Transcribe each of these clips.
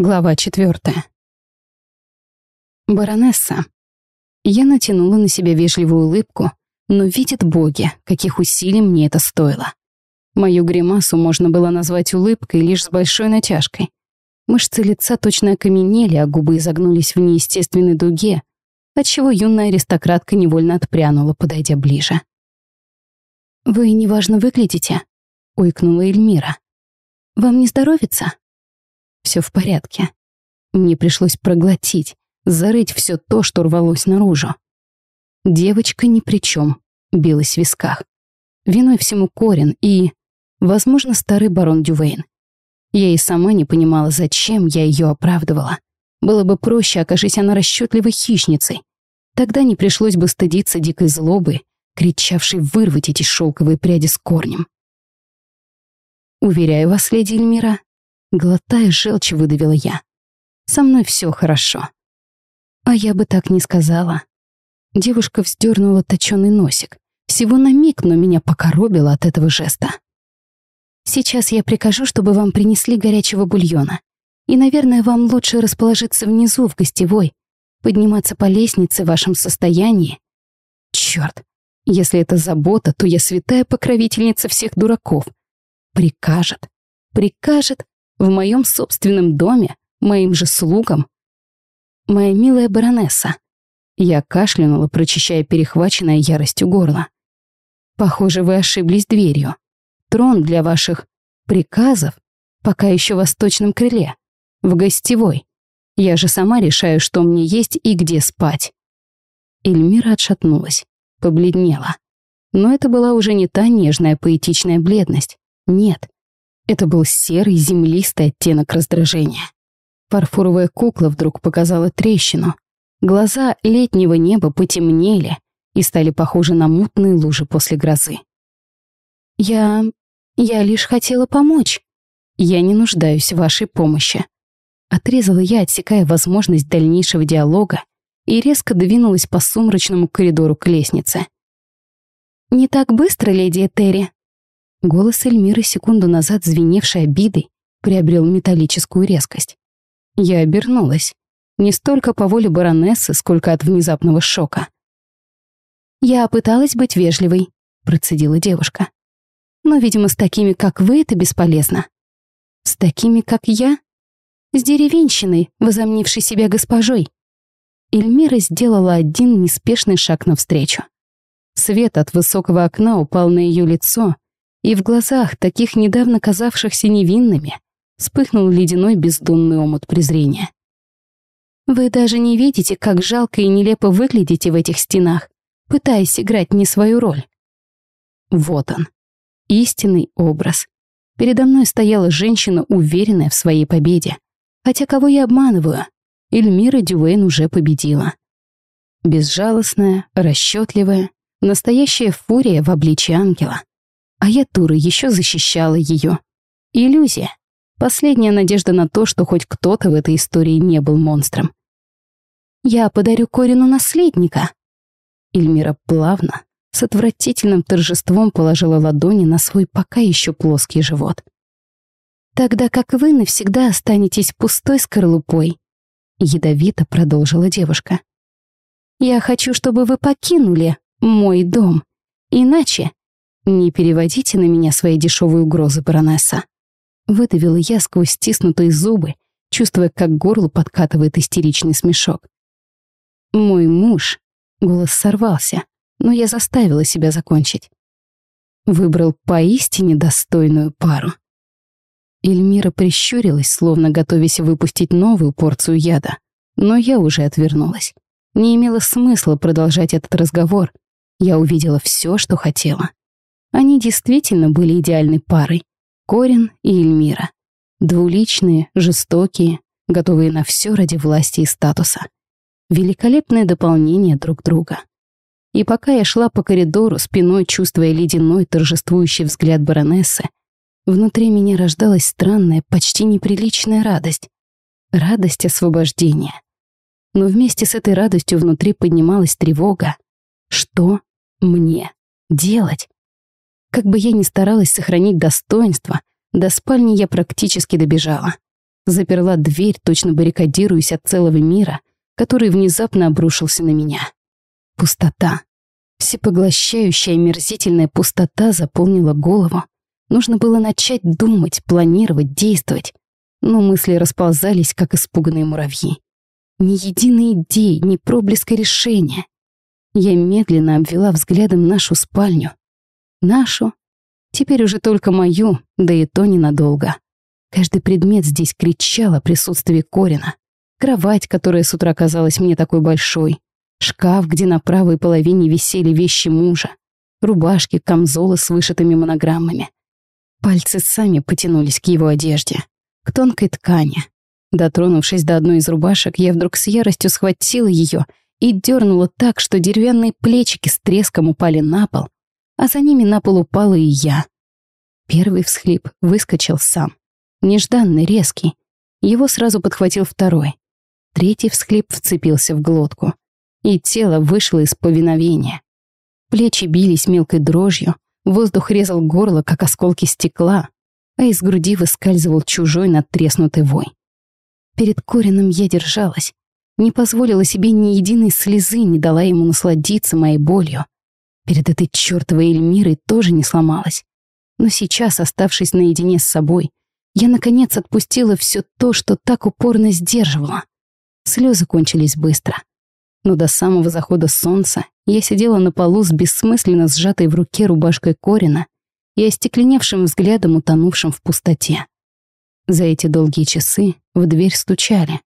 Глава четвертая. Баронесса. Я натянула на себя вежливую улыбку, но видят боги, каких усилий мне это стоило. Мою гримасу можно было назвать улыбкой лишь с большой натяжкой. Мышцы лица точно окаменели, а губы изогнулись в неестественной дуге, отчего юная аристократка невольно отпрянула, подойдя ближе. «Вы неважно выглядите», — уикнула Эльмира. «Вам не здоровится?» Все в порядке. Мне пришлось проглотить, зарыть все то, что рвалось наружу. Девочка ни при чем, билась в висках. Виной всему Корин и, возможно, старый барон Дювейн. Я и сама не понимала, зачем я ее оправдывала. Было бы проще, окажись она расчетливой хищницей. Тогда не пришлось бы стыдиться дикой злобы, кричавшей вырвать эти шелковые пряди с корнем. Уверяю вас, леди Эльмира, Глотая желчь, выдавила я. «Со мной все хорошо». А я бы так не сказала. Девушка вздернула точёный носик. Всего на миг, но меня покоробило от этого жеста. «Сейчас я прикажу, чтобы вам принесли горячего бульона. И, наверное, вам лучше расположиться внизу, в гостевой, подниматься по лестнице в вашем состоянии. Чёрт, если это забота, то я святая покровительница всех дураков. Прикажет, прикажет, в моем собственном доме, моим же слугам. Моя милая баронесса. Я кашлянула, прочищая перехваченное яростью горло. Похоже, вы ошиблись дверью. Трон для ваших приказов пока еще в восточном крыле, в гостевой. Я же сама решаю, что мне есть и где спать. Эльмира отшатнулась, побледнела. Но это была уже не та нежная поэтичная бледность. Нет, это был серый землистый оттенок раздражения. Фарфоровая кукла вдруг показала трещину. Глаза летнего неба потемнели и стали похожи на мутные лужи после грозы. «Я... я лишь хотела помочь. Я не нуждаюсь в вашей помощи». Отрезала я, отсекая возможность дальнейшего диалога, и резко двинулась по сумрачному коридору к лестнице. «Не так быстро, леди Этери», Голос Эльмиры, секунду назад звеневший обидой, приобрел металлическую резкость. Я обернулась. Не столько по воле баронессы, сколько от внезапного шока. «Я пыталась быть вежливой», — процедила девушка. «Но, видимо, с такими, как вы, это бесполезно. С такими, как я? С деревенщиной, возомнившей себя госпожой». Эльмира сделала один неспешный шаг навстречу. Свет от высокого окна упал на ее лицо, и в глазах, таких недавно казавшихся невинными, вспыхнул ледяной бездонный омут презрения. «Вы даже не видите, как жалко и нелепо выглядите в этих стенах, пытаясь играть не свою роль». Вот он, истинный образ. Передо мной стояла женщина, уверенная в своей победе. Хотя кого я обманываю? Эльмира Дювейн уже победила. Безжалостная, расчетливая, настоящая фурия в обличье ангела. А я, дура, еще защищала ее. Иллюзия. Последняя надежда на то, что хоть кто-то в этой истории не был монстром. «Я подарю Корину наследника». Эльмира плавно, с отвратительным торжеством положила ладони на свой пока еще плоский живот. «Тогда как вы навсегда останетесь пустой скорлупой», ядовито продолжила девушка. «Я хочу, чтобы вы покинули мой дом. Иначе «Не переводите на меня свои дешевые угрозы, баронесса». Выдавила я сквозь стиснутые зубы, чувствуя, как горло подкатывает истеричный смешок. «Мой муж...» — голос сорвался, но я заставила себя закончить. Выбрал поистине достойную пару. Эльмира прищурилась, словно готовясь выпустить новую порцию яда, но я уже отвернулась. Не имело смысла продолжать этот разговор. Я увидела все, что хотела. Они действительно были идеальной парой. Корин и Эльмира. Двуличные, жестокие, готовые на все ради власти и статуса. Великолепное дополнение друг друга. И пока я шла по коридору, спиной чувствуя ледяной, торжествующий взгляд баронессы, внутри меня рождалась странная, почти неприличная радость. Радость освобождения. Но вместе с этой радостью внутри поднималась тревога. Что мне делать? Как бы я ни старалась сохранить достоинство, до спальни я практически добежала. заперла дверь, точно баррикадируясь от целого мира, который внезапно обрушился на меня. Пустота. Всепоглощающая мерзительная пустота заполнила голову. Нужно было начать думать, планировать, действовать. Но мысли расползались, как испуганные муравьи. Ни единой идеи, ни проблеска решения. Я медленно обвела взглядом нашу спальню. Нашу? Теперь уже только мою, да и то ненадолго. Каждый предмет здесь кричал о присутствии Корина. Кровать, которая с утра казалась мне такой большой. Шкаф, где на правой половине висели вещи мужа. Рубашки, камзолы с вышитыми монограммами. Пальцы сами потянулись к его одежде. К тонкой ткани. Дотронувшись до одной из рубашек, я вдруг с яростью схватила ее и дернула так, что деревянные плечики с треском упали на пол, а за ними на пол упала и я. Первый всхлип выскочил сам. Нежданный, резкий. Его сразу подхватил второй. Третий всхлип вцепился в глотку. И тело вышло из повиновения. Плечи бились мелкой дрожью, воздух резал горло, как осколки стекла, а из груди выскальзывал чужой надтреснутый вой. Перед Корином я держалась, не позволила себе ни единой слезы, не дала ему насладиться моей болью. Перед этой чертовой Эльмирой тоже не сломалась. Но сейчас, оставшись наедине с собой, я, наконец, отпустила все то, что так упорно сдерживала. Слезы кончились быстро. Но до самого захода солнца я сидела на полу с бессмысленно сжатой в руке рубашкой Корина и остекленевшим взглядом, утонувшим в пустоте. За эти долгие часы в дверь стучали.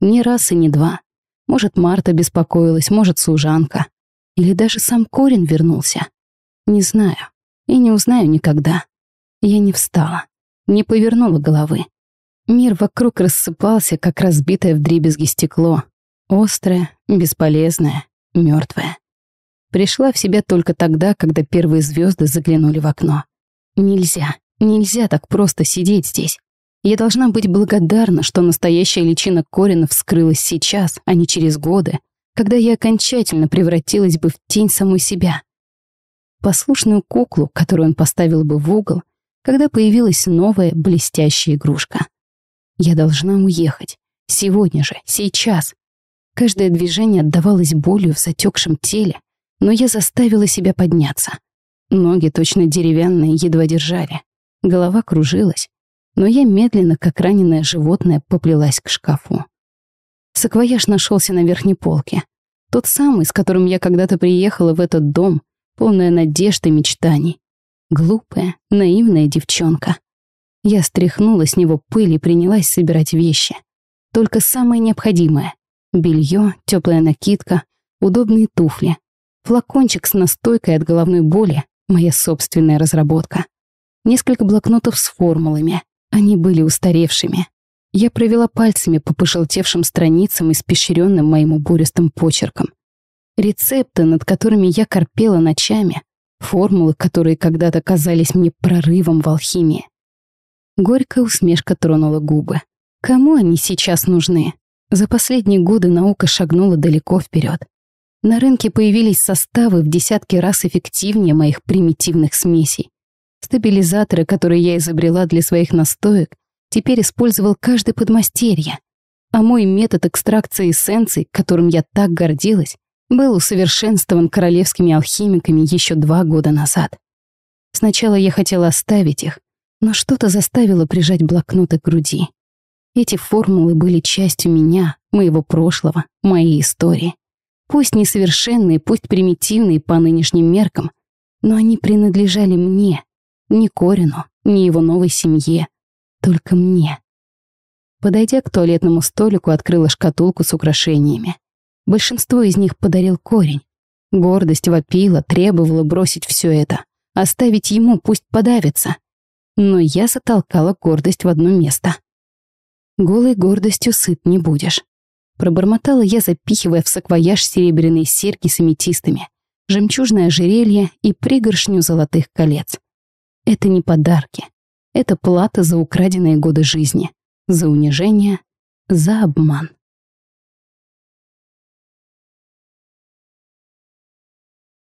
Ни раз и не два. Может, Марта беспокоилась, может, служанка. Или даже сам Корин вернулся. Не знаю. И не узнаю никогда. Я не встала. Не повернула головы. Мир вокруг рассыпался, как разбитое вдребезги стекло. Острое, бесполезное, мертвое. Пришла в себя только тогда, когда первые звезды заглянули в окно. Нельзя, нельзя так просто сидеть здесь. Я должна быть благодарна, что настоящая личина Корина вскрылась сейчас, а не через годы, когда я окончательно превратилась бы в тень самой себя. Послушную куклу, которую он поставил бы в угол, когда появилась новая блестящая игрушка. Я должна уехать. Сегодня же, сейчас. Каждое движение отдавалось болью в затекшем теле, но я заставила себя подняться. Ноги точно деревянные едва держали. Голова кружилась но я медленно, как раненое животное, поплелась к шкафу. Саквояж нашелся на верхней полке. Тот самый, с которым я когда-то приехала в этот дом, полная надежд и мечтаний. Глупая, наивная девчонка. Я стряхнула с него пыль и принялась собирать вещи. Только самое необходимое. Белье, теплая накидка, удобные туфли. Флакончик с настойкой от головной боли, моя собственная разработка. Несколько блокнотов с формулами, они были устаревшими. Я провела пальцами по пожелтевшим страницам, испещренным моим убористым почерком. Рецепты, над которыми я корпела ночами, формулы, которые когда-то казались мне прорывом в алхимии. Горькая усмешка тронула губы. Кому они сейчас нужны? За последние годы наука шагнула далеко вперед. На рынке появились составы в десятки раз эффективнее моих примитивных смесей. Стабилизаторы, которые я изобрела для своих настоек, теперь использовал каждый подмастерье. А мой метод экстракции эссенций, которым я так гордилась, был усовершенствован королевскими алхимиками еще два года назад. Сначала я хотела оставить их, но что-то заставило прижать блокноты к груди. Эти формулы были частью меня, моего прошлого, моей истории. Пусть несовершенные, пусть примитивные по нынешним меркам, но они принадлежали мне, ни Корину, ни его новой семье. Только мне. Подойдя к туалетному столику, открыла шкатулку с украшениями. Большинство из них подарил корень. Гордость вопила, требовала бросить все это. Оставить ему, пусть подавится. Но я затолкала гордость в одно место. Голой гордостью сыт не будешь. Пробормотала я, запихивая в саквояж серебряные серьги с аметистами, жемчужное ожерелье и пригоршню золотых колец. Это не подарки. Это плата за украденные годы жизни, за унижение, за обман.